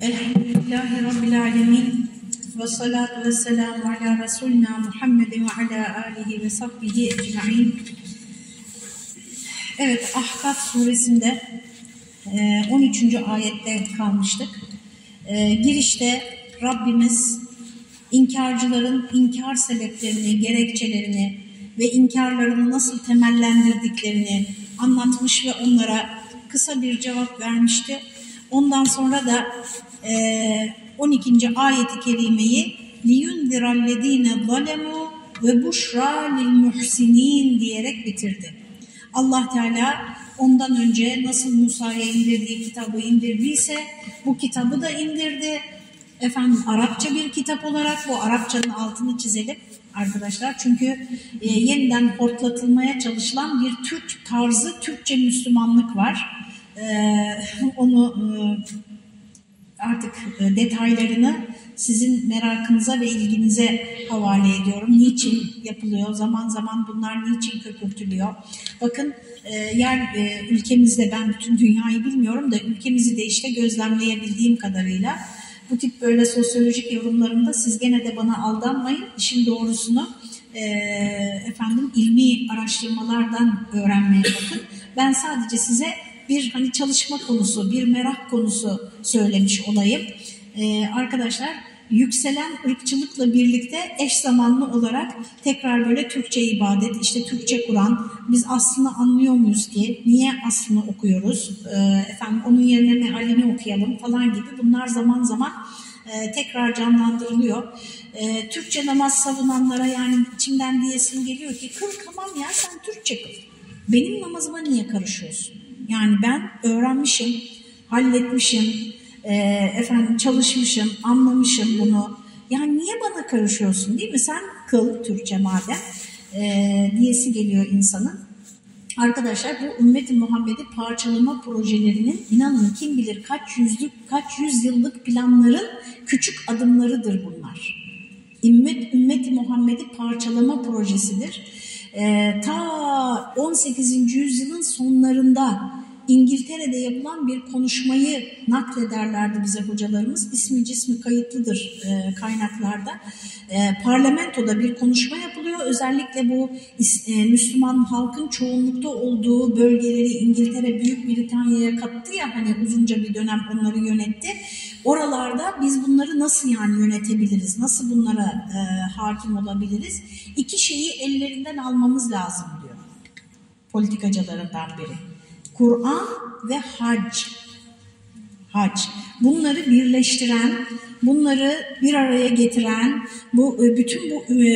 Elhamdülillahi Rabbil Alemin ve salatu ve selamu ala Resulina Muhammedin ve ala alihi ve sahbihi ecma'in. Evet, Ahkaf suresinde 13. E, ayette kalmıştık. E, girişte Rabbimiz inkarcıların inkar sebeplerini, gerekçelerini ve inkarlarını nasıl temellendirdiklerini anlatmış ve onlara kısa bir cevap vermişti. Ondan sonra da 12. ayeti kerimeyi لِيُنْذِرَ الَّذ۪ينَ ظَلَمُوا وَبُشْرَى لِلْمُحْسِنِينَ diyerek bitirdi. Allah Teala ondan önce nasıl Musa'ya indirdiği kitabı indirdiyse bu kitabı da indirdi. Efendim Arapça bir kitap olarak bu Arapçanın altını çizelim arkadaşlar. Çünkü e, yeniden hortlatılmaya çalışılan bir Türk tarzı Türkçe Müslümanlık var. E, onu e, artık e, detaylarını sizin merakınıza ve ilginize havale ediyorum. Niçin yapılıyor? Zaman zaman bunlar niçin köpürtülüyor? Bakın e, yer e, ülkemizde ben bütün dünyayı bilmiyorum da ülkemizi de işte gözlemleyebildiğim kadarıyla bu tip böyle sosyolojik yorumlarımda siz gene de bana aldanmayın. İşin doğrusunu efendim ilmi araştırmalardan öğrenmeye bakın. Ben sadece size bir hani çalışma konusu, bir merak konusu söylemiş olayım. Ee, arkadaşlar yükselen ırkçılıkla birlikte eş zamanlı olarak tekrar böyle Türkçe ibadet, işte Türkçe Kur'an, biz aslında anlıyor muyuz ki, niye aslını okuyoruz, ee, efendim onun yerine mealini okuyalım falan gibi bunlar zaman zaman e, tekrar canlandırılıyor. E, Türkçe namaz savunanlara yani içimden diyesim geliyor ki kıl tamam ya sen Türkçe kıl. Benim namazıma niye karışıyorsun? Yani ben öğrenmişim, halletmişim, e, efendim çalışmışım, anlamışım bunu. Yani niye bana karışıyorsun değil mi? Sen kıl Türkçe madem e, diyesi geliyor insanın. Arkadaşlar bu ümmeti Muhammed'i parçalama projelerinin inanın kim bilir kaç yüzlük, kaç yüzyıllık planların küçük adımlarıdır bunlar. Ümmet, ümmeti Muhammed'i parçalama projesidir. Ee, ta 18. yüzyılın sonlarında İngiltere'de yapılan bir konuşmayı naklederlerdi bize hocalarımız. İsmi cismi kayıtlıdır e, kaynaklarda. E, parlamentoda bir konuşma yapılıyor. Özellikle bu e, Müslüman halkın çoğunlukta olduğu bölgeleri İngiltere Büyük Britanya'ya kattı ya hani uzunca bir dönem onları yönetti. Oralarda biz bunları nasıl yani yönetebiliriz? Nasıl bunlara e, hakim olabiliriz? İki şeyi ellerinden almamız lazım diyor politikacılarından biri. Kur'an ve hac. Hac. Bunları birleştiren, bunları bir araya getiren, bu e, bütün bu e,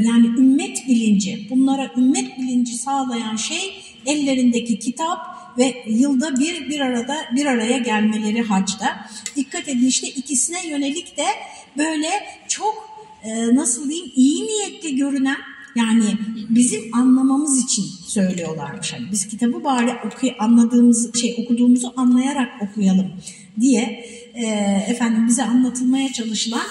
yani ümmet bilinci, bunlara ümmet bilinci sağlayan şey ellerindeki kitap ve yılda bir bir arada bir araya gelmeleri hacda. Dikkat edin işte ikisine yönelik de böyle çok e, nasıl diyeyim iyi niyetli görünen yani bizim anlamamız için söylüyorlarmış. Hani biz kitabı bari okuy anladığımız şey okuduğumuzu anlayarak okuyalım diye e, efendim bize anlatılmaya çalışılan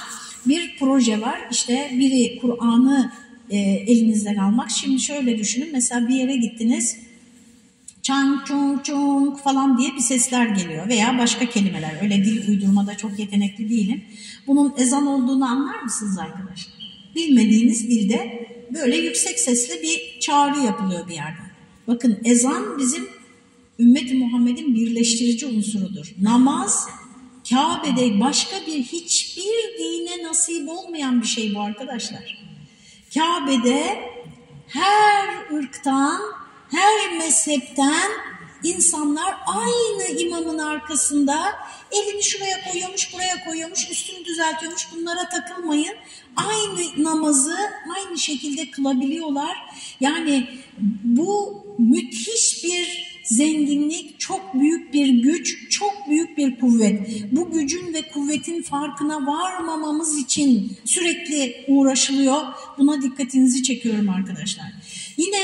bir proje var. İşte biri Kur'an'ı e, elinizden almak. Şimdi şöyle düşünün mesela bir yere gittiniz çang chung chung falan diye bir sesler geliyor veya başka kelimeler. Öyle dil uydurmada çok yetenekli değilim. Bunun ezan olduğunu anlar mısınız arkadaşlar? Bilmediğiniz dilde böyle yüksek sesle bir çağrı yapılıyor bir yerden. Bakın ezan bizim ümmeti Muhammed'in birleştirici unsurudur. Namaz Kabe'de başka bir hiçbir dine nasip olmayan bir şey bu arkadaşlar. Kabe'de her ırktan, her mezhepten insanlar aynı imamın arkasında elini şuraya koyuyormuş, buraya koyuyormuş, üstünü düzeltiyormuş. Bunlara takılmayın. Aynı namazı aynı şekilde kılabiliyorlar. Yani bu müthiş bir zenginlik, çok büyük bir güç, çok büyük bir kuvvet. Bu gücün ve kuvvetin farkına varmamamız için sürekli uğraşılıyor. Buna dikkatinizi çekiyorum arkadaşlar. Yine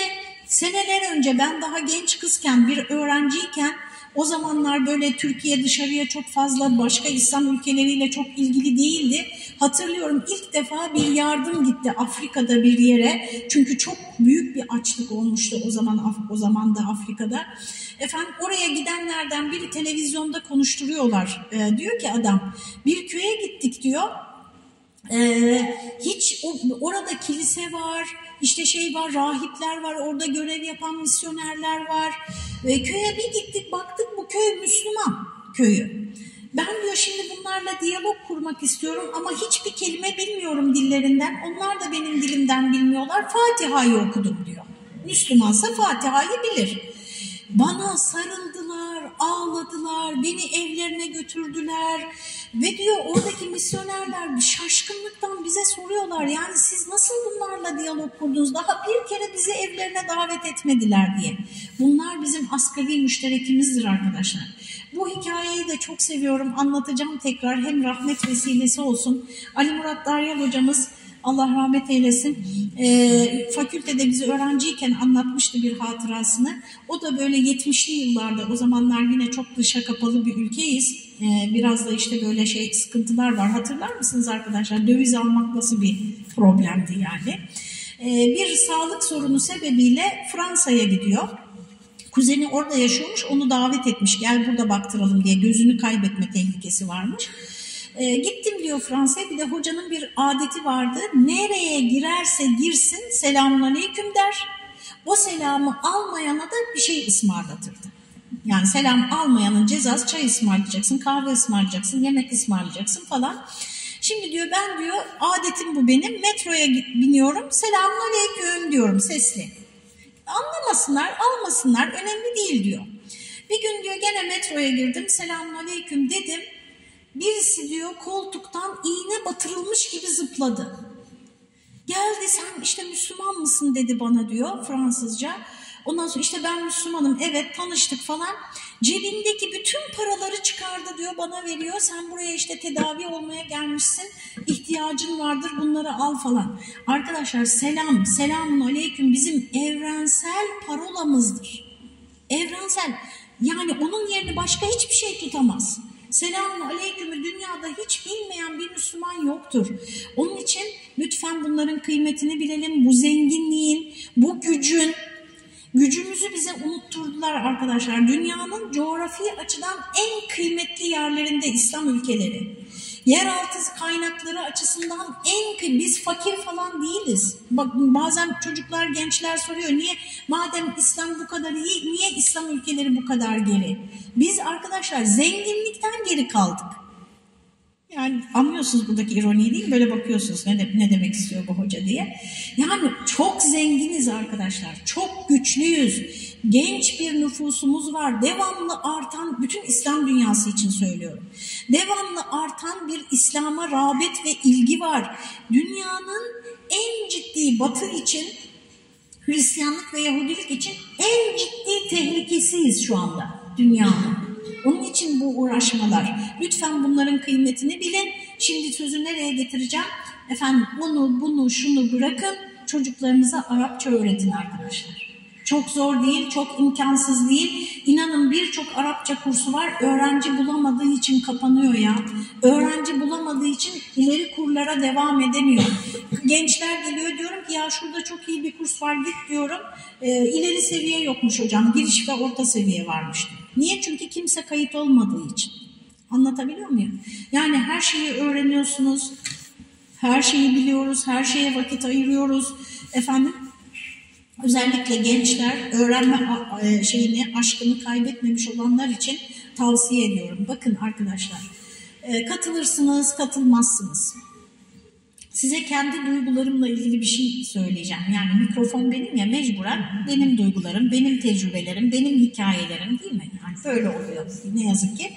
Seneler önce ben daha genç kızken bir öğrenciyken O zamanlar böyle Türkiye dışarıya çok fazla başka İslam ülkeleriyle çok ilgili değildi. Hatırlıyorum ilk defa bir yardım gitti Afrika'da bir yere. Çünkü çok büyük bir açlık olmuştu o zaman o zaman da Afrika'da. Efendim oraya gidenlerden biri televizyonda konuşturuyorlar. Ee, diyor ki adam bir köye gittik diyor. Ee, hiç orada kilise var, işte şey var, rahipler var, orada görev yapan misyonerler var. Ve köye bir gittik baktık bu köy Müslüman köyü. Ben diyor şimdi bunlarla diyalog kurmak istiyorum ama hiçbir kelime bilmiyorum dillerinden. Onlar da benim dilimden bilmiyorlar. Fatiha'yı okudum diyor. Müslümansa Fatiha'yı bilir. Bana sarıldılar, ağladılar, beni evlerine götürdüler. Ve diyor oradaki misyonerler bir şaşkınlıktan bize soruyorlar. Yani siz nasıl bunlarla diyalog kurdunuz? Daha bir kere bizi evlerine davet etmediler diye. Bunlar bizim asgari müşterekimizdir arkadaşlar. Bu hikayeyi de çok seviyorum. Anlatacağım tekrar. Hem rahmet vesilesi olsun. Ali Murat Daryal hocamız Allah rahmet eylesin. E, fakültede bizi öğrenciyken anlatmıştı bir hatırasını. O da böyle 70'li yıllarda o zamanlar yine çok dışa kapalı bir ülkeyiz. E, biraz da işte böyle şey sıkıntılar var. Hatırlar mısınız arkadaşlar? Döviz almak nasıl bir problemdi yani. E, bir sağlık sorunu sebebiyle Fransa'ya gidiyor. Kuzeni orada yaşıyormuş, onu davet etmiş. Gel burada baktıralım diye gözünü kaybetme tehlikesi varmış. E, gittim diyor Fransa'ya bir de hocanın bir adeti vardı. Nereye girerse girsin selamun aleyküm der. O selamı almayana da bir şey ısmarlatırdı. Yani selam almayanın cezası çay ısmarlayacaksın, kahve ısmarlayacaksın, yemek ısmarlayacaksın falan. Şimdi diyor ben diyor adetim bu benim metroya biniyorum selamun aleyküm diyorum sesli. Anlamasınlar almasınlar önemli değil diyor. Bir gün diyor gene metroya girdim selamun aleyküm dedim. Birisi diyor koltuktan iğne batırılmış gibi zıpladı. Geldi sen işte Müslüman mısın dedi bana diyor Fransızca. Ondan sonra işte ben Müslümanım evet tanıştık falan. Cebindeki bütün paraları çıkardı diyor bana veriyor. Sen buraya işte tedavi olmaya gelmişsin. ihtiyacın vardır bunları al falan. Arkadaşlar selam, selamun aleyküm bizim evrensel parolamızdır. Evrensel. Yani onun yerini başka hiçbir şey tutamaz. Selamun aleykümü dünyada hiç bilmeyen bir Müslüman yoktur. Onun için lütfen bunların kıymetini bilelim. Bu zenginliğin, bu gücün, gücümüzü bize unutturdular arkadaşlar. Dünyanın coğrafi açıdan en kıymetli yerlerinde İslam ülkeleri. Yeraltı kaynakları açısından en biz fakir falan değiliz. Bak bazen çocuklar, gençler soruyor niye madem İslam bu kadar iyi niye İslam ülkeleri bu kadar geri? Biz arkadaşlar zenginlikten geri kaldık. Anlıyorsunuz buradaki ironiyi değil mi? Böyle bakıyorsunuz ne, de, ne demek istiyor bu hoca diye. Yani çok zenginiz arkadaşlar. Çok güçlüyüz. Genç bir nüfusumuz var. Devamlı artan, bütün İslam dünyası için söylüyorum. Devamlı artan bir İslam'a rağbet ve ilgi var. Dünyanın en ciddi batı için, Hristiyanlık ve Yahudilik için en ciddi tehlikesiyiz şu anda dünyanın. Onun için bu uğraşmalar. Lütfen bunların kıymetini bilin. Şimdi sözü nereye getireceğim? Efendim bunu, bunu, şunu bırakın. Çocuklarınıza Arapça öğretin arkadaşlar. Çok zor değil, çok imkansız değil. İnanın birçok Arapça kursu var. Öğrenci bulamadığı için kapanıyor ya. Öğrenci bulamadığı için ileri kurlara devam edemiyor. Gençler geliyor diyorum ki ya şurada çok iyi bir kurs var git diyorum. E, ileri seviye yokmuş hocam. Giriş ve orta seviye varmış. Niye? Çünkü kimse kayıt olmadığı için. Anlatabiliyor muyum? Yani her şeyi öğreniyorsunuz. Her şeyi biliyoruz. Her şeye vakit ayırıyoruz. Efendim özellikle gençler öğrenme e, şeyini, aşkını kaybetmemiş olanlar için tavsiye ediyorum. Bakın arkadaşlar, e, katılırsınız, katılmazsınız. Size kendi duygularımla ilgili bir şey söyleyeceğim. Yani mikrofon benim ya mecburen benim duygularım, benim tecrübelerim, benim hikayelerim değil mi? Yani böyle oluyor ne yazık ki.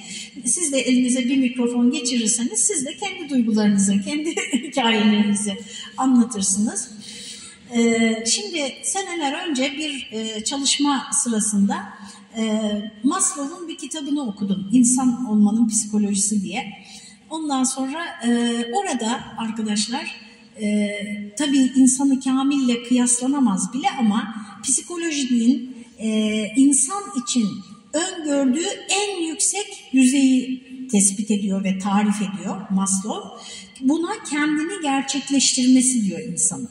Siz de elinize bir mikrofon geçirirseniz siz de kendi duygularınızı, kendi hikayelerinizi anlatırsınız. Ee, şimdi seneler önce bir e, çalışma sırasında e, Maslow'un bir kitabını okudum. İnsan olmanın psikolojisi diye. Ondan sonra e, orada arkadaşlar tabii insanı kamille kıyaslanamaz bile ama psikolojinin insan için öngördüğü en yüksek düzeyi tespit ediyor ve tarif ediyor Maslow. Buna kendini gerçekleştirmesi diyor insanın.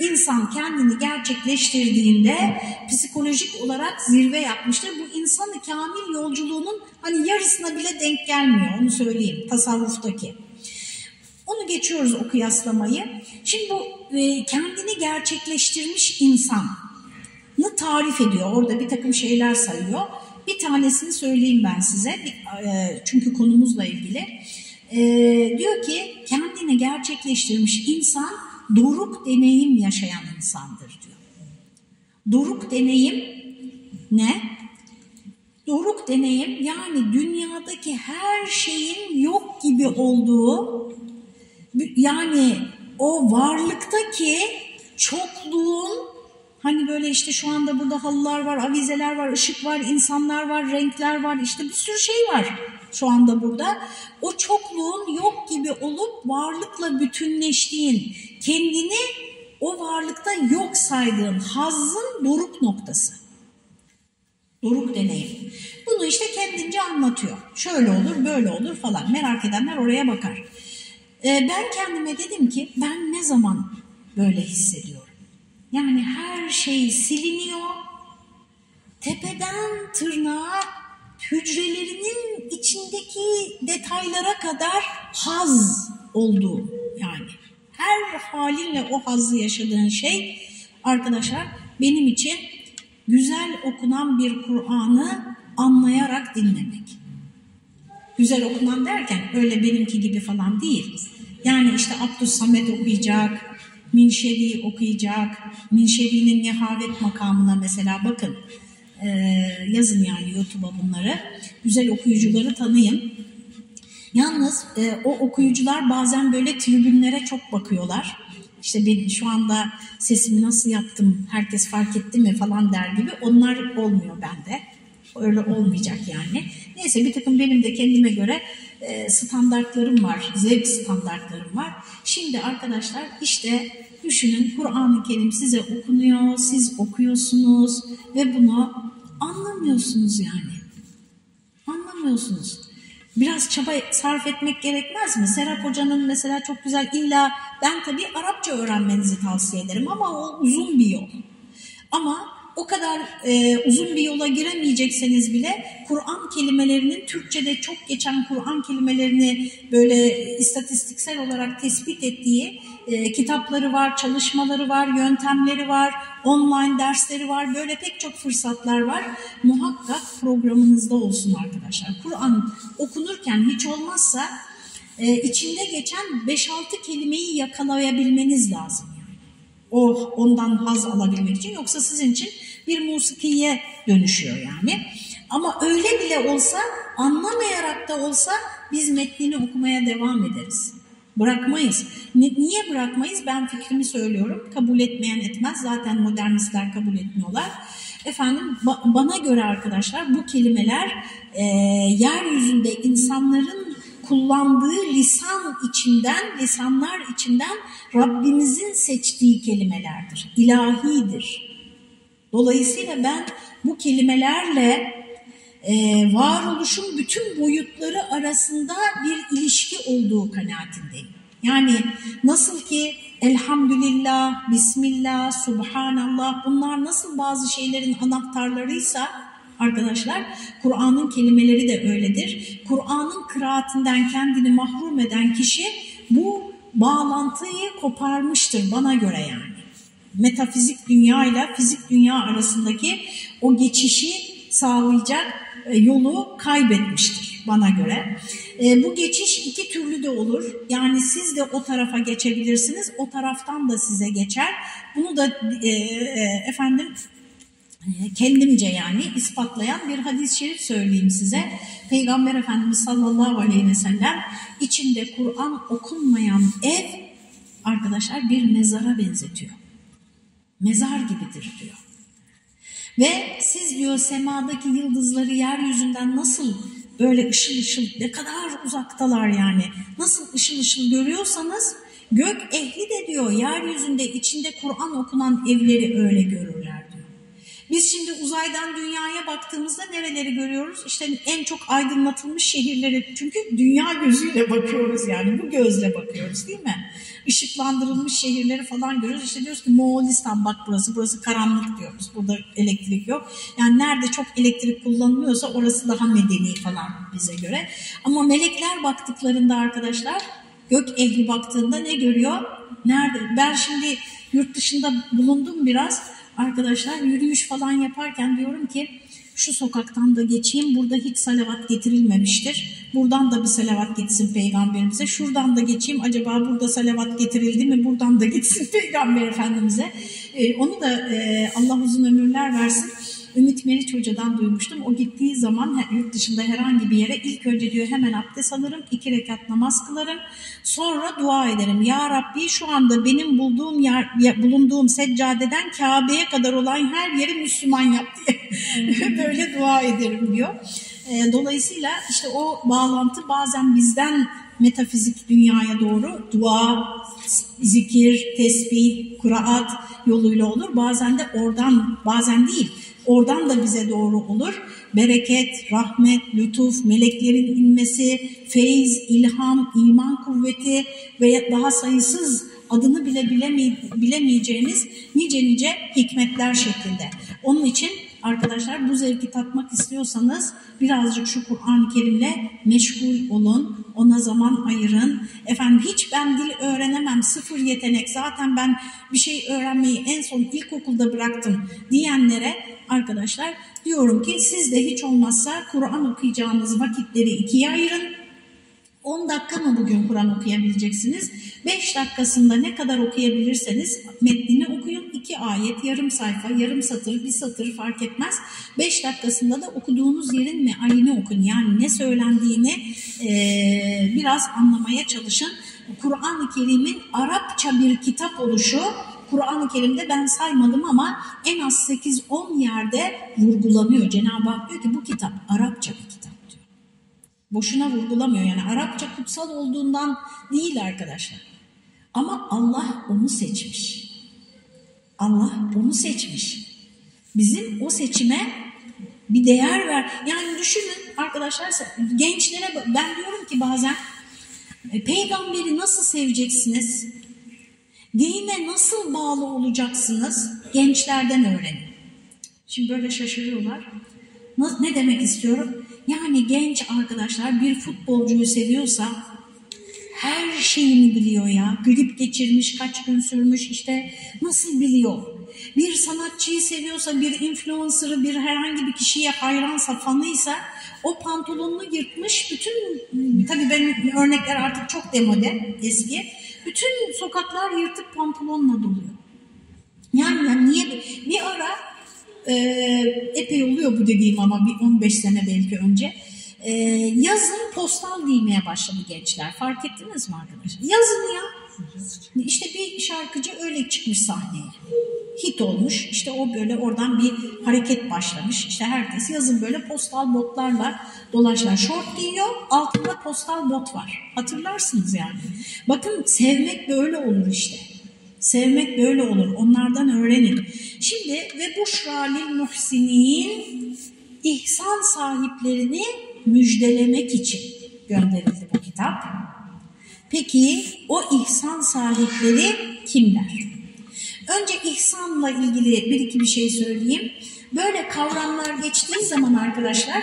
İnsan kendini gerçekleştirdiğinde psikolojik olarak zirve yapmıştır. Bu insanı kamil yolculuğunun hani yarısına bile denk gelmiyor onu söyleyeyim tasavvuftaki. Onu geçiyoruz o kıyaslamayı. Şimdi bu e, kendini gerçekleştirmiş insanı tarif ediyor. Orada bir takım şeyler sayıyor. Bir tanesini söyleyeyim ben size. E, çünkü konumuzla ilgili. E, diyor ki kendini gerçekleştirmiş insan doruk deneyim yaşayan insandır diyor. Doruk deneyim ne? Doruk deneyim yani dünyadaki her şeyin yok gibi olduğu yani o varlıktaki çokluğun hani böyle işte şu anda burada halılar var, avizeler var, ışık var, insanlar var, renkler var işte bir sürü şey var şu anda burada. O çokluğun yok gibi olup varlıkla bütünleştiğin, kendini o varlıkta yok saydığın hazın doruk noktası. Doruk deneyim. Bunu işte kendince anlatıyor. Şöyle olur, böyle olur falan. Merak edenler oraya bakar. Ee, ben kendime dedim ki ben ne zaman böyle hissediyorum? Yani her şey siliniyor. Tepeden tırnağa hücrelerinin içindeki detaylara kadar haz olduğu yani. Her halinle o hazzı yaşadığın şey arkadaşlar benim için güzel okunan bir Kur'an'ı anlayarak dinlemek. Güzel okunan derken öyle benimki gibi falan değil. Yani işte Abdus Samet okuyacak, Minşevi okuyacak, Minşevi'nin Nihavet makamına mesela bakın e, yazın yani YouTube'a bunları. Güzel okuyucuları tanıyın. Yalnız e, o okuyucular bazen böyle tribünlere çok bakıyorlar. İşte ben şu anda sesimi nasıl yaptım, herkes fark etti mi falan der gibi. Onlar olmuyor bende. Öyle olmayacak yani. Neyse bir takım benim de kendime göre e, standartlarım var, zevk standartlarım var. Şimdi arkadaşlar işte düşünün Kur'an-ı Kerim size okunuyor, siz okuyorsunuz ve bunu anlamıyorsunuz yani. Anlamıyorsunuz. Biraz çaba sarf etmek gerekmez mi? Serap Hoca'nın mesela çok güzel illa ben tabii Arapça öğrenmenizi tavsiye ederim ama o uzun bir yol. Ama o kadar e, uzun bir yola giremeyecekseniz bile Kur'an kelimelerinin Türkçe'de çok geçen Kur'an kelimelerini böyle istatistiksel olarak tespit ettiği e, kitapları var, çalışmaları var, yöntemleri var, online dersleri var. Böyle pek çok fırsatlar var. Muhakkak programınızda olsun arkadaşlar. Kur'an okunurken hiç olmazsa e, içinde geçen 5-6 kelimeyi yakalayabilmeniz lazım. O ondan haz alabilmek için. Yoksa sizin için bir musikiye dönüşüyor yani. Ama öyle bile olsa anlamayarak da olsa biz metnini okumaya devam ederiz. Bırakmayız. Niye bırakmayız? Ben fikrimi söylüyorum. Kabul etmeyen etmez. Zaten modernistler kabul etmiyorlar. Efendim ba bana göre arkadaşlar bu kelimeler e, yeryüzünde insanların kullandığı lisan içinden, lisanlar içinden Rabbimizin seçtiği kelimelerdir. İlahidir. Dolayısıyla ben bu kelimelerle e, varoluşun bütün boyutları arasında bir ilişki olduğu kanaatindeyim. Yani nasıl ki elhamdülillah, bismillah, subhanallah bunlar nasıl bazı şeylerin anahtarlarıysa arkadaşlar Kur'an'ın kelimeleri de öyledir. Kur'an'ın kıraatinden kendini mahrum eden kişi bu bağlantıyı koparmıştır bana göre yani. Metafizik dünya ile fizik dünya arasındaki o geçişi sağlayacak yolu kaybetmiştir bana göre. E, bu geçiş iki türlü de olur. Yani siz de o tarafa geçebilirsiniz, o taraftan da size geçer. Bunu da e, e, efendim e, kendimce yani ispatlayan bir hadis-i şerif söyleyeyim size. Peygamber Efendimiz sallallahu aleyhi ve sellem içinde Kur'an okunmayan ev arkadaşlar bir mezara benzetiyor. Mezar gibidir diyor. Ve siz diyor semadaki yıldızları yeryüzünden nasıl böyle ışıl ışıl ne kadar uzaktalar yani nasıl ışıl ışıl görüyorsanız gök ehli de diyor yeryüzünde içinde Kur'an okunan evleri öyle görürler diyor. Biz şimdi uzaydan dünyaya baktığımızda nereleri görüyoruz? İşte en çok aydınlatılmış şehirleri. Çünkü dünya gözüyle bakıyoruz yani bu gözle bakıyoruz değil mi? Işıklandırılmış şehirleri falan görüyoruz. İşte diyoruz ki Moğolistan bak burası, burası karanlık diyoruz. Burada elektrik yok. Yani nerede çok elektrik kullanılıyorsa orası daha medeni falan bize göre. Ama melekler baktıklarında arkadaşlar gök ehli baktığında ne görüyor? Nerede? Ben şimdi yurt dışında bulundum biraz arkadaşlar yürüyüş falan yaparken diyorum ki şu sokaktan da geçeyim burada hiç salavat getirilmemiştir. Buradan da bir salavat gitsin peygamberimize. Şuradan da geçeyim acaba burada salavat getirildi mi? Buradan da gitsin peygamber efendimize. Ee, onu da e, Allah uzun ömürler versin. Ümit Meriç Hoca'dan duymuştum. O gittiği zaman yurt dışında herhangi bir yere ilk önce diyor hemen abdest alırım, iki rekat namaz kılarım. Sonra dua ederim. Ya Rabbi şu anda benim bulduğum yer, bulunduğum seccadeden Kabe'ye kadar olan her yeri Müslüman yap diye böyle dua ederim diyor. E, dolayısıyla işte o bağlantı bazen bizden metafizik dünyaya doğru dua, zikir, tesbih, kuraat yoluyla olur. Bazen de oradan, bazen değil Oradan da bize doğru olur. Bereket, rahmet, lütuf, meleklerin inmesi, feyiz, ilham, iman kuvveti ve daha sayısız adını bile bilemeyeceğiniz nice nice hikmetler şeklinde. Onun için arkadaşlar bu zevki tatmak istiyorsanız birazcık şu Kur'an-ı Kerim'le meşgul olun, ona zaman ayırın. Efendim hiç ben dil öğrenemem, sıfır yetenek, zaten ben bir şey öğrenmeyi en son ilkokulda bıraktım diyenlere arkadaşlar diyorum ki siz de hiç olmazsa Kur'an okuyacağınız vakitleri ikiye ayırın. 10 dakika mı bugün Kur'an okuyabileceksiniz? 5 dakikasında ne kadar okuyabilirseniz metnini okuyun. 2 ayet, yarım sayfa, yarım satır, bir satır fark etmez. 5 dakikasında da okuduğunuz yerin mealini okun. Yani ne söylendiğini e, biraz anlamaya çalışın. Kur'an-ı Kerim'in Arapça bir kitap oluşu Kur'an-ı Kerim'de ben saymadım ama en az 8-10 yerde vurgulanıyor. Cenab-ı Hak diyor ki bu kitap Arapça bir kitap diyor. Boşuna vurgulamıyor yani Arapça kutsal olduğundan değil arkadaşlar. Ama Allah onu seçmiş. Allah onu seçmiş. Bizim o seçime bir değer ver. Yani düşünün arkadaşlar gençlere ben diyorum ki bazen e, peygamberi nasıl seveceksiniz? Dine nasıl bağlı olacaksınız? Gençlerden öğrenin. Şimdi böyle şaşırıyorlar. Ne demek istiyorum? Yani genç arkadaşlar bir futbolcuyu seviyorsa her şeyini biliyor ya. Grip geçirmiş, kaç gün sürmüş işte nasıl biliyor? Bir sanatçıyı seviyorsa, bir influencer'ı, bir herhangi bir kişiye hayransa, fanıysa o pantolonunu yırtmış. Bütün, tabii benim örnekler artık çok demode, eski. Bütün sokaklar yırtık pantolonla doluyor. Yani, yani niye? Bir ara e, epey oluyor bu dediğim ama bir 15 sene belki önce. E, yazın postal giymeye başladı gençler. Fark ettiniz mi arkadaşlar? Yazın ya. İşte bir şarkıcı öyle çıkmış sahneye. Hit olmuş. İşte o böyle oradan bir hareket başlamış. İşte herkes yazın böyle postal botlarla dolaşlar. Şort giyiyor, altında postal bot var. Hatırlarsınız yani. Bakın sevmek böyle olur işte. Sevmek böyle olur. Onlardan öğrenin. Şimdi ve bu şralil muhsinin ihsan sahiplerini müjdelemek için gönderildi bu kitap. Peki o ihsan sahipleri kimler? Önce ihsanla ilgili bir iki bir şey söyleyeyim. Böyle kavramlar geçtiği zaman arkadaşlar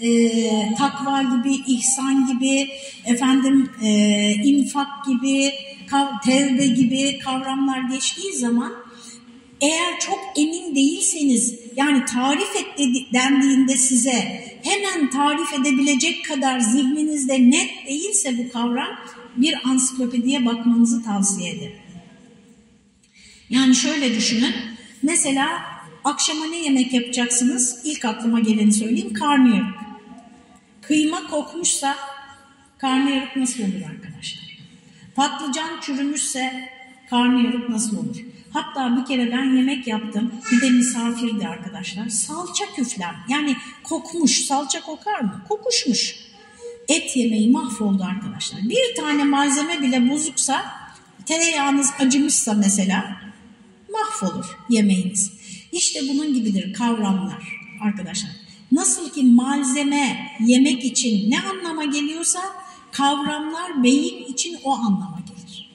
e, takva gibi, ihsan gibi, efendim e, infak gibi, tevbe gibi kavramlar geçtiği zaman eğer çok emin değilseniz yani tarif et dendiğinde size hemen tarif edebilecek kadar zihninizde net değilse bu kavram bir ansiklopediye bakmanızı tavsiye ederim. Yani şöyle düşünün. Mesela akşama ne yemek yapacaksınız? İlk aklıma geleni söyleyeyim. Karnıyarık. Kıyma kokmuşsa karnıyarık nasıl olur arkadaşlar? Patlıcan çürümüşse karnıyarık nasıl olur? Hatta bir kere ben yemek yaptım. Bir de misafirdi arkadaşlar. Salça küflem. Yani kokmuş. Salça kokar mı? Kokuşmuş. Et yemeği mahvoldu arkadaşlar. Bir tane malzeme bile bozuksa, tereyağınız acımışsa mesela mahvolur yemeğiniz. İşte bunun gibidir kavramlar arkadaşlar. Nasıl ki malzeme yemek için ne anlama geliyorsa kavramlar beyin için o anlama gelir.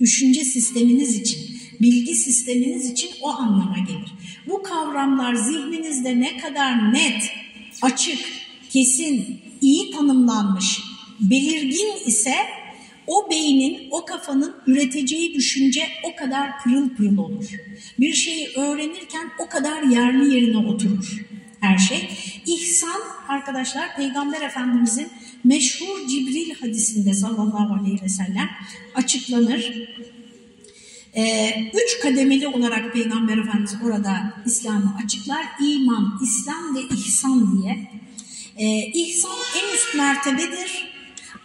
Düşünce sisteminiz için, bilgi sisteminiz için o anlama gelir. Bu kavramlar zihninizde ne kadar net, açık, kesin, iyi tanımlanmış, belirgin ise o beynin, o kafanın üreteceği düşünce o kadar pırıl pırıl olur. Bir şeyi öğrenirken o kadar yerli yerine oturur her şey. İhsan arkadaşlar Peygamber Efendimizin meşhur Cibril hadisinde sallallahu aleyhi ve sellem açıklanır. Ee, üç kademeli olarak Peygamber Efendimiz orada İslam'ı açıklar. İman, İslam ve ihsan diye. Ee, ihsan en üst mertebedir.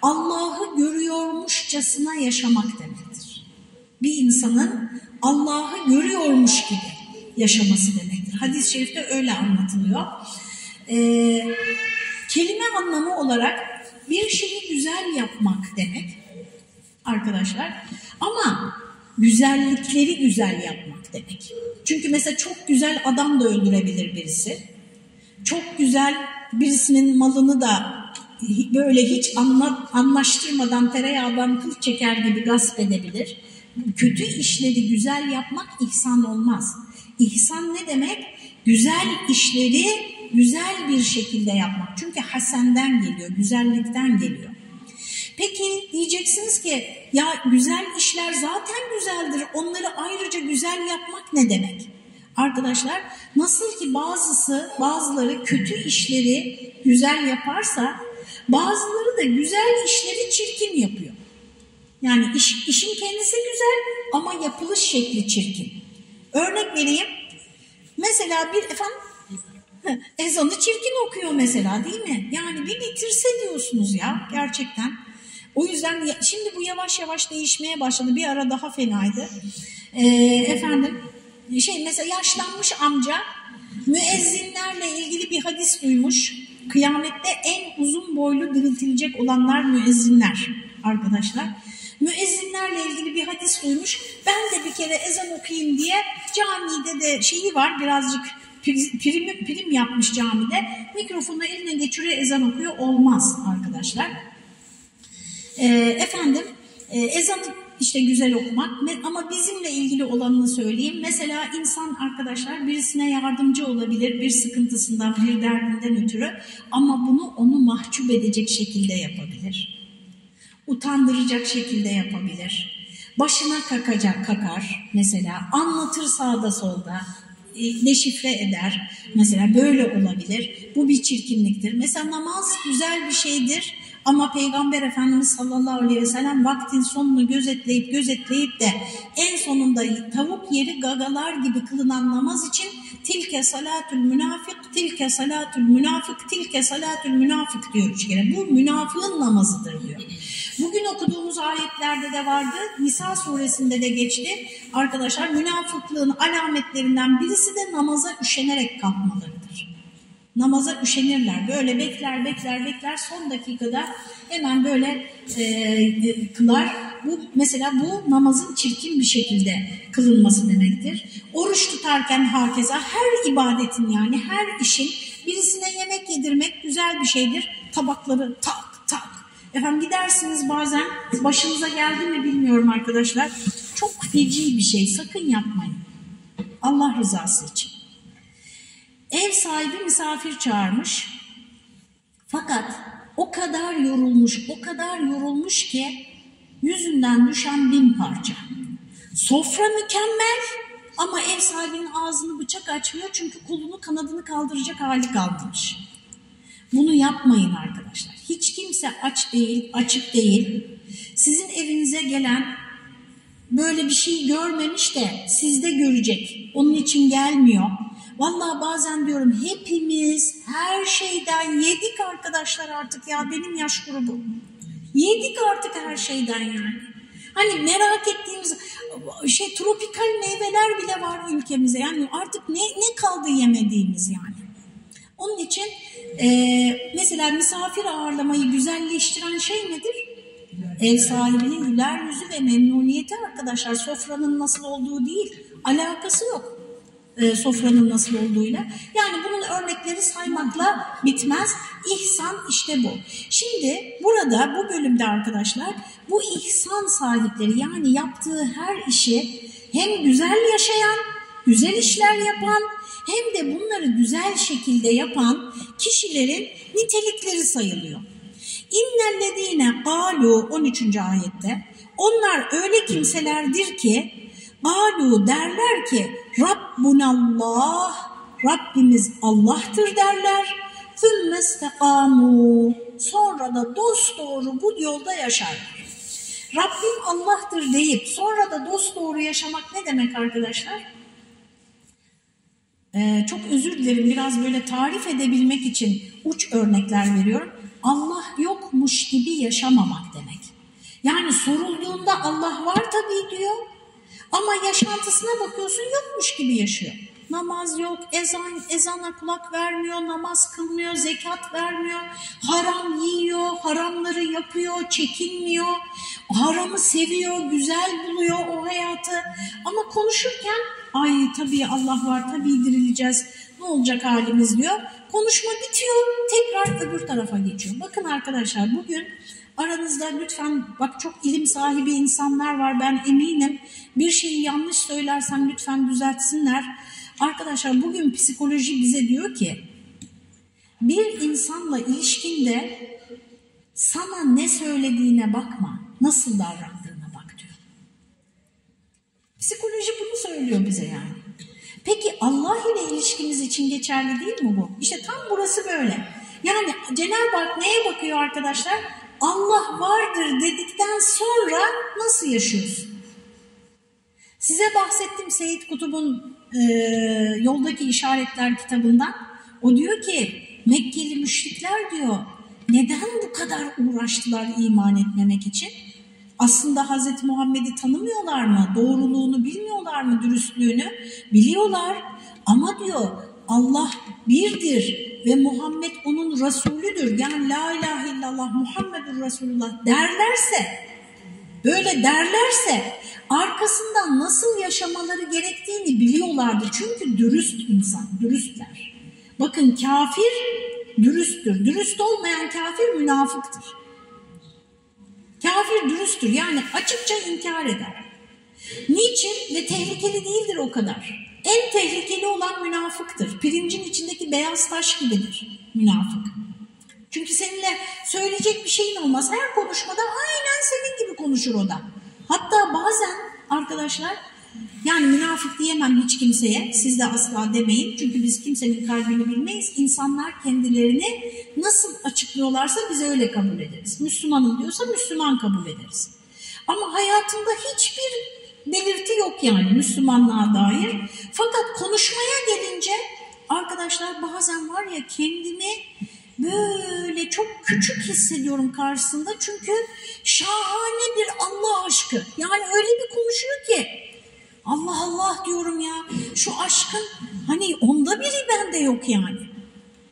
Allah'ı görüyormuşçasına yaşamak demektir. Bir insanın Allah'ı görüyormuş gibi yaşaması demektir. Hadis-i şerifte öyle anlatılıyor. Ee, kelime anlamı olarak bir şeyi güzel yapmak demek arkadaşlar. Ama güzellikleri güzel yapmak demek. Çünkü mesela çok güzel adam da öldürebilir birisi. Çok güzel birisinin malını da böyle hiç anla, anlaştırmadan tereyağdan kıl çeker gibi gasp edebilir. Kötü işleri güzel yapmak ihsan olmaz. İhsan ne demek? Güzel işleri güzel bir şekilde yapmak. Çünkü hasenden geliyor, güzellikten geliyor. Peki diyeceksiniz ki ya güzel işler zaten güzeldir. Onları ayrıca güzel yapmak ne demek? Arkadaşlar nasıl ki bazısı bazıları kötü işleri güzel yaparsa bazıları da güzel işleri çirkin yapıyor. Yani iş, işin kendisi güzel ama yapılış şekli çirkin. Örnek vereyim. Mesela bir efendim ezanı çirkin okuyor mesela değil mi? Yani bir bitirse diyorsunuz ya gerçekten. O yüzden şimdi bu yavaş yavaş değişmeye başladı. Bir ara daha fenaydı. Ee, efendim şey mesela yaşlanmış amca müezzinlerle ilgili bir hadis duymuş. Kıyamette en uzun boylu diriltilecek olanlar müezzinler arkadaşlar. Müezzinlerle ilgili bir hadis duymuş. Ben de bir kere ezan okuyayım diye camide de şeyi var birazcık prim, prim yapmış camide. Mikrofonu eline geçiriyor ezan okuyor. Olmaz arkadaşlar. Ee, efendim e, ezanı işte güzel okumak ama bizimle ilgili olanını söyleyeyim. Mesela insan arkadaşlar birisine yardımcı olabilir bir sıkıntısından bir derdinden ötürü ama bunu onu mahcup edecek şekilde yapabilir. Utandıracak şekilde yapabilir. Başına kakacak kakar mesela anlatır sağda solda e, deşifre eder. Mesela böyle olabilir. Bu bir çirkinliktir. Mesela namaz güzel bir şeydir ama Peygamber Efendimiz sallallahu aleyhi ve sellem vaktin sonunu gözetleyip gözetleyip de en sonunda tavuk yeri gagalar gibi kılınan namaz için tilke salatül münafık, tilke salatül münafık, tilke salatül münafık diyor üç kere. Bu münafığın namazıdır diyor. Bugün okuduğumuz ayetlerde de vardı. Nisa suresinde de geçti. Arkadaşlar münafıklığın alametlerinden birisi de namaza üşenerek kalkmalarıdır. Namaza üşenirler. Böyle bekler, bekler, bekler. Son dakikada hemen böyle e, kılar. Bu mesela bu namazın çirkin bir şekilde kılınması demektir. Oruç tutarken hakeza her ibadetin yani her işin birisine yemek yedirmek güzel bir şeydir. Tabakları tak tak. Efendim gidersiniz bazen başınıza geldi mi bilmiyorum arkadaşlar. Çok feci bir şey sakın yapmayın. Allah rızası için. Ev sahibi misafir çağırmış. Fakat o kadar yorulmuş, o kadar yorulmuş ki yüzünden düşen bin parça. Sofra mükemmel ama ev sahibinin ağzını bıçak açmıyor çünkü kolunu kanadını kaldıracak hali kalmamış. Bunu yapmayın arkadaşlar. Hiç kimse aç değil, açık değil. Sizin evinize gelen böyle bir şey görmemiş de sizde görecek. Onun için gelmiyor. Vallahi bazen diyorum hepimiz her şeyden yedik arkadaşlar artık ya benim yaş grubu. Yedik artık her şeyden yani. Hani merak ettiğimiz şey tropikal meyveler bile var ülkemize. Yani artık ne, ne kaldı yemediğimiz yani. Onun için e, mesela misafir ağırlamayı güzelleştiren şey nedir? Ev sahibinin güler yüzü ve memnuniyeti arkadaşlar. Sofranın nasıl olduğu değil. Alakası yok. E, sofranın nasıl olduğuyla. Yani bunun örnekleri saymakla bitmez. İhsan işte bu. Şimdi burada bu bölümde arkadaşlar bu ihsan sahipleri yani yaptığı her işi hem güzel yaşayan, güzel işler yapan hem de bunları güzel şekilde yapan kişilerin nitelikleri sayılıyor. İnnellezine galu 13. ayette onlar öyle kimselerdir ki galu derler ki Rabbunallah Rabbimiz Allah'tır derler. Thümmestekamu sonra da dost doğru bu yolda yaşarlar. Rabbim Allah'tır deyip sonra da dost doğru yaşamak ne demek arkadaşlar? Ee, çok özür dilerim biraz böyle tarif edebilmek için uç örnekler veriyorum. Allah yokmuş gibi yaşamamak demek. Yani sorulduğunda Allah var tabii diyor ama yaşantısına bakıyorsun yokmuş gibi yaşıyor. Namaz yok, ezan ezana kulak vermiyor, namaz kılmıyor, zekat vermiyor, haram yiyor, haramları yapıyor, çekinmiyor, haramı seviyor, güzel buluyor o hayatı. Ama konuşurken ay tabii Allah var, tabii dirileceğiz, ne olacak halimiz diyor. Konuşma bitiyor, tekrar öbür tarafa geçiyor. Bakın arkadaşlar bugün aranızda lütfen bak çok ilim sahibi insanlar var ben eminim. Bir şeyi yanlış söylersem lütfen düzeltsinler. Arkadaşlar bugün psikoloji bize diyor ki bir insanla ilişkinde sana ne söylediğine bakma, nasıl davrandığına bak diyor. Psikoloji bunu söylüyor bize yani. Peki Allah ile ilişkimiz için geçerli değil mi bu? İşte tam burası böyle. Yani Cenab-ı Hak neye bakıyor arkadaşlar? Allah vardır dedikten sonra nasıl yaşıyorsun? Size bahsettim Seyit Kutub'un e, Yoldaki İşaretler kitabından. O diyor ki Mekkeli müşrikler diyor neden bu kadar uğraştılar iman etmemek için? Aslında Hz. Muhammed'i tanımıyorlar mı? Doğruluğunu bilmiyorlar mı? Dürüstlüğünü biliyorlar. Ama diyor Allah birdir ve Muhammed onun Resulüdür. Yani la ilahe illallah Muhammedur Resulullah derlerse, böyle derlerse arkasından nasıl yaşamaları gerektiğini biliyorlardı. Çünkü dürüst insan, dürüstler. Bakın kafir dürüsttür. Dürüst olmayan kafir münafıktır. Kafir dürüsttür yani açıkça inkar eder. Niçin? Ve tehlikeli değildir o kadar. En tehlikeli olan münafıktır. Pirincin içindeki beyaz taş gibidir münafık. Çünkü seninle söyleyecek bir şeyin olmaz. Her konuşmada aynen senin gibi konuşur o da. Hatta bazen arkadaşlar yani münafık diyemem hiç kimseye, siz de asla demeyin. Çünkü biz kimsenin kalbini bilmeyiz. İnsanlar kendilerini nasıl açıklıyorlarsa biz öyle kabul ederiz. Müslümanım diyorsa Müslüman kabul ederiz. Ama hayatında hiçbir belirti yok yani Müslümanlığa dair. Fakat konuşmaya gelince arkadaşlar bazen var ya kendimi böyle çok küçük hissediyorum karşısında. Çünkü şahane bir Allah aşkı. Yani öyle bir konuşuyor ki Allah Allah diyorum ya şu aşkın hani onda biri bende yok yani.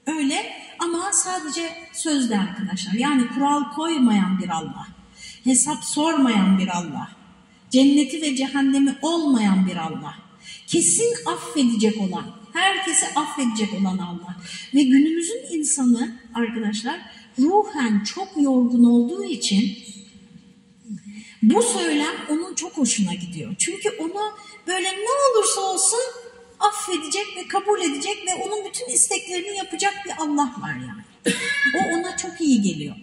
Öyle ama sadece sözde arkadaşlar. Yani kural koymayan bir Allah. Hesap sormayan bir Allah. Cenneti ve cehennemi olmayan bir Allah. Kesin affedecek olan, herkesi affedecek olan Allah. Ve günümüzün insanı arkadaşlar ruhen çok yorgun olduğu için bu söylem onun çok hoşuna gidiyor. Çünkü onu böyle ne olursa olsun affedecek ve kabul edecek ve onun bütün isteklerini yapacak bir Allah var yani. O ona çok iyi geliyor.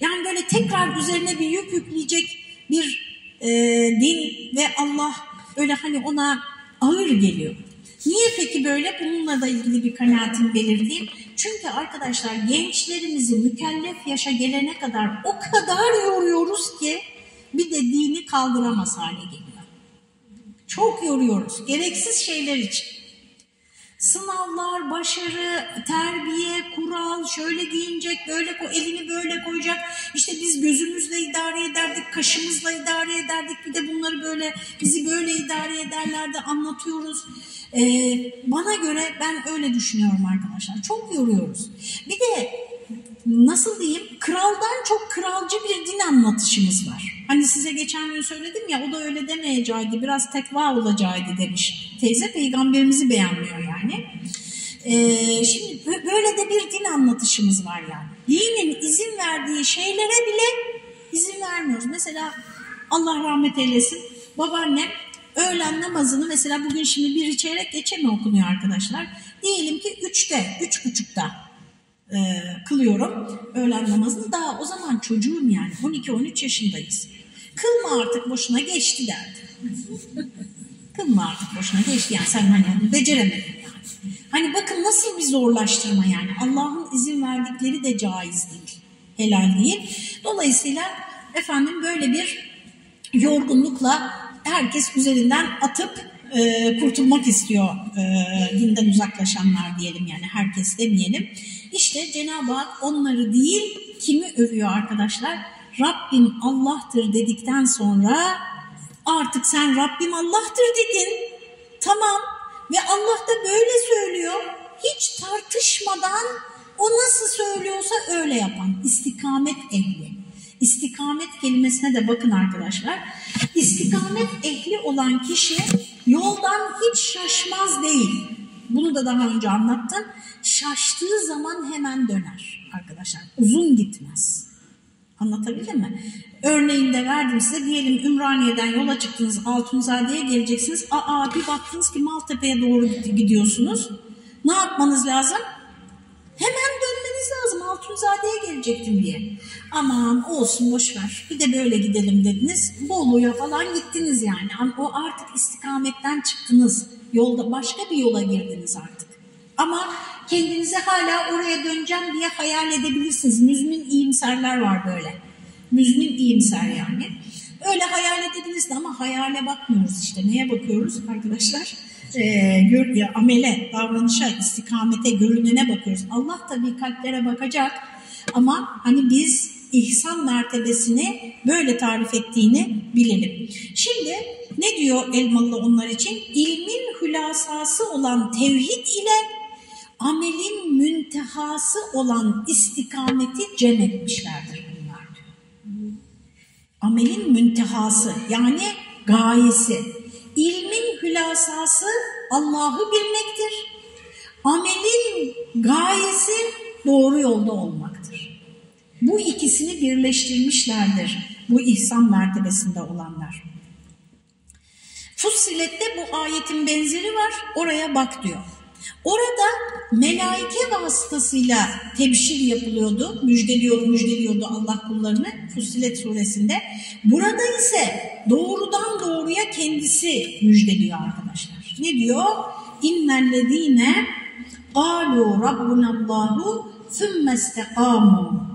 Yani böyle tekrar üzerine bir yük yükleyecek bir e, din ve Allah öyle hani ona ağır geliyor. Niye peki böyle? Bununla da ilgili bir kanaatimi belirteyim. Çünkü arkadaşlar gençlerimizi mükellef yaşa gelene kadar o kadar yoruyoruz ki bir de dini kaldıramaz hale geliyor. Çok yoruyoruz. Gereksiz şeyler için. Sınavlar, başarı, terbiye, kural, şöyle giyinecek, böyle elini böyle koyacak. İşte biz gözümüzle idare ederdik, kaşımızla idare ederdik. Bir de bunları böyle bizi böyle idare ederlerdi anlatıyoruz. Ee, bana göre ben öyle düşünüyorum arkadaşlar. Çok yoruyoruz. Bir de nasıl diyeyim kraldan çok kralcı bir din anlatışımız var. Hani size geçen gün söyledim ya o da öyle demeyeceğiydi biraz tekva olacağıydı demiş. Teyze peygamberimizi beğenmiyor yani. Ee, şimdi böyle de bir din anlatışımız var yani. Dinin izin verdiği şeylere bile izin vermiyoruz. Mesela Allah rahmet eylesin babaannem öğlen namazını mesela bugün şimdi bir çeyrek geçe mi okunuyor arkadaşlar? Diyelim ki üçte, üç buçukta e, kılıyorum öğlen namazını. Daha o zaman çocuğum yani 12-13 yaşındayız. Kılma artık boşuna geçti derdi. Kılma artık boşuna geçti yani sen hani beceremedin yani. Hani bakın nasıl bir zorlaştırma yani. Allah'ın izin verdikleri de caiz değil. Helal değil. Dolayısıyla efendim böyle bir yorgunlukla herkes üzerinden atıp e, kurtulmak istiyor e, dinden uzaklaşanlar diyelim yani herkes demeyelim. İşte Cenab-ı Hak onları değil kimi övüyor arkadaşlar? Rabbim Allah'tır dedikten sonra artık sen Rabbim Allah'tır dedin. Tamam ve Allah da böyle söylüyor. Hiç tartışmadan o nasıl söylüyorsa öyle yapan istikamet ehli. İstikamet kelimesine de bakın arkadaşlar. İstikamet ehli olan kişi yoldan hiç şaşmaz değil. Bunu da daha önce anlattım. Şaştığı zaman hemen döner arkadaşlar. Uzun gitmez. Anlatabildim mi? Örneğinde verdim size. Diyelim Ümraniye'den yola çıktınız Altunzade'ye geleceksiniz. Aa bir baktınız ki Maltepe'ye doğru gidiyorsunuz. Ne yapmanız lazım? Hemen dönmeniz lazım. Altunzade'ye gelecektim diye. Aman olsun boşver. Bir de böyle gidelim dediniz. Bolu'ya falan gittiniz yani. O artık istikametten çıktınız. Yolda başka bir yola girdiniz artık. Ama kendinize hala oraya döneceğim diye hayal edebilirsiniz. Müzmin iyimserler var böyle. Müzmin iyimser yani. Öyle hayal edebilirsiniz ama hayale bakmıyoruz işte. Neye bakıyoruz arkadaşlar? Ee, gör, ya, amele, davranışa, istikamete, görünene bakıyoruz. Allah tabii kalplere bakacak ama hani biz ihsan mertebesini böyle tarif ettiğini bilelim. Şimdi ne diyor Elmalı onlar için? İlmin hülasası olan tevhid ile amelin müntehası olan istikameti cem etmişlerdir bunlar. Amelin müntehası yani gayesi. İlmin hülasası Allah'ı bilmektir. Amelin gayesi doğru yolda olmaktır. Bu ikisini birleştirmişlerdir bu ihsan mertebesinde olanlar. Fussilet'te bu ayetin benzeri var. Oraya bak diyor. Orada melaike vasıtasıyla tebşir yapılıyordu, müjdeliyor, müjdeliyordu Allah kullarını Fussilet suresinde. Burada ise doğrudan doğruya kendisi müjdeliyor arkadaşlar. Ne diyor? İnnellezine قَالُوا رَبُّنَا اللّٰهُ ثُمَّ اسْتَقَامُوا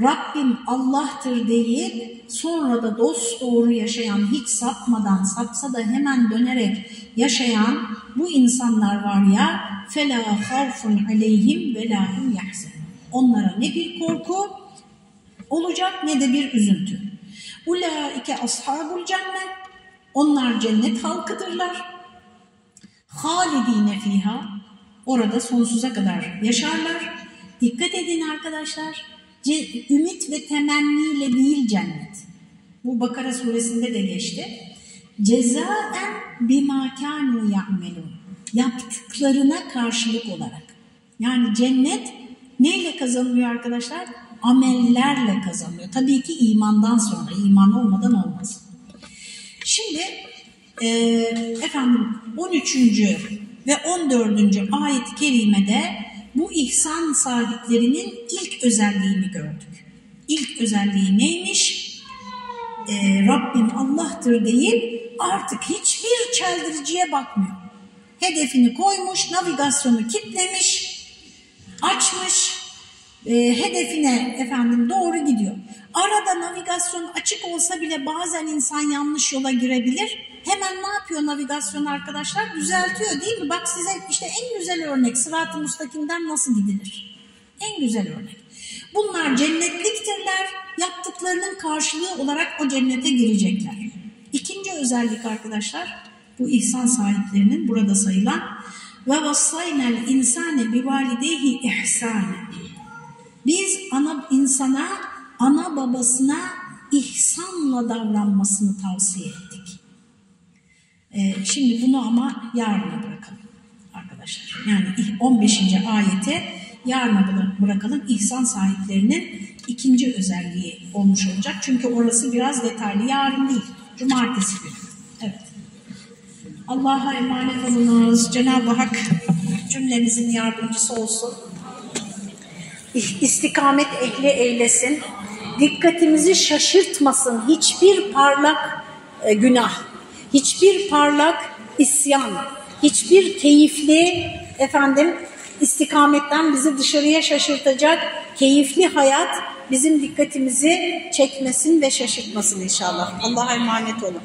Rabbim Allah'tır deyip sonra da dost doğru yaşayan, hiç sapmadan, sapsa da hemen dönerek yaşayan bu insanlar var ya فَلَا خَوْفٌ عَلَيْهِمْ وَلَا هُمْ Onlara ne bir korku olacak ne de bir üzüntü. Ulaike ashabul cennet. Onlar cennet halkıdırlar. Halidine fiha. Orada sonsuza kadar yaşarlar. Dikkat edin arkadaşlar ümit ve temenniyle değil cennet. Bu Bakara suresinde de geçti. Cezaen bima kanu ya'melun. Yaptıklarına karşılık olarak. Yani cennet neyle kazanılıyor arkadaşlar? Amellerle kazanılıyor. Tabii ki imandan sonra. iman olmadan olmaz. Şimdi e, efendim 13. ve 14. ayet-i kerimede bu ihsan sahiplerinin ilk özelliğini gördük. İlk özelliği neymiş? Ee, Rabbim Allah'tır deyip artık hiçbir çeldiriciye bakmıyor. Hedefini koymuş, navigasyonu kitlemiş, açmış, e, hedefine efendim doğru gidiyor. Arada navigasyon açık olsa bile bazen insan yanlış yola girebilir hemen ne yapıyor navigasyon arkadaşlar? Düzeltiyor değil mi? Bak size işte en güzel örnek sırat-ı mustakimden nasıl gidilir? En güzel örnek. Bunlar cennetliktirler. Yaptıklarının karşılığı olarak o cennete girecekler. İkinci özellik arkadaşlar bu ihsan sahiplerinin burada sayılan ve vassaynel insane bivalideyhi ihsane. Biz ana insana, ana babasına ihsanla davranmasını tavsiye ettik. Ee, şimdi bunu ama yarına bırakalım arkadaşlar. Yani 15. ayete yarına bırakalım. İhsan sahiplerinin ikinci özelliği olmuş olacak. Çünkü orası biraz detaylı. Yarın değil, cumartesi günü. Evet. Allah'a emanet olunuz. Cenab-ı Hak cümlemizin yardımcısı olsun. İstikamet ehli eylesin. Dikkatimizi şaşırtmasın. Hiçbir parlak e, günah, hiçbir parlak isyan, hiçbir keyifli efendim istikametten bizi dışarıya şaşırtacak keyifli hayat bizim dikkatimizi çekmesin ve şaşırtmasın inşallah. Allah'a emanet olun.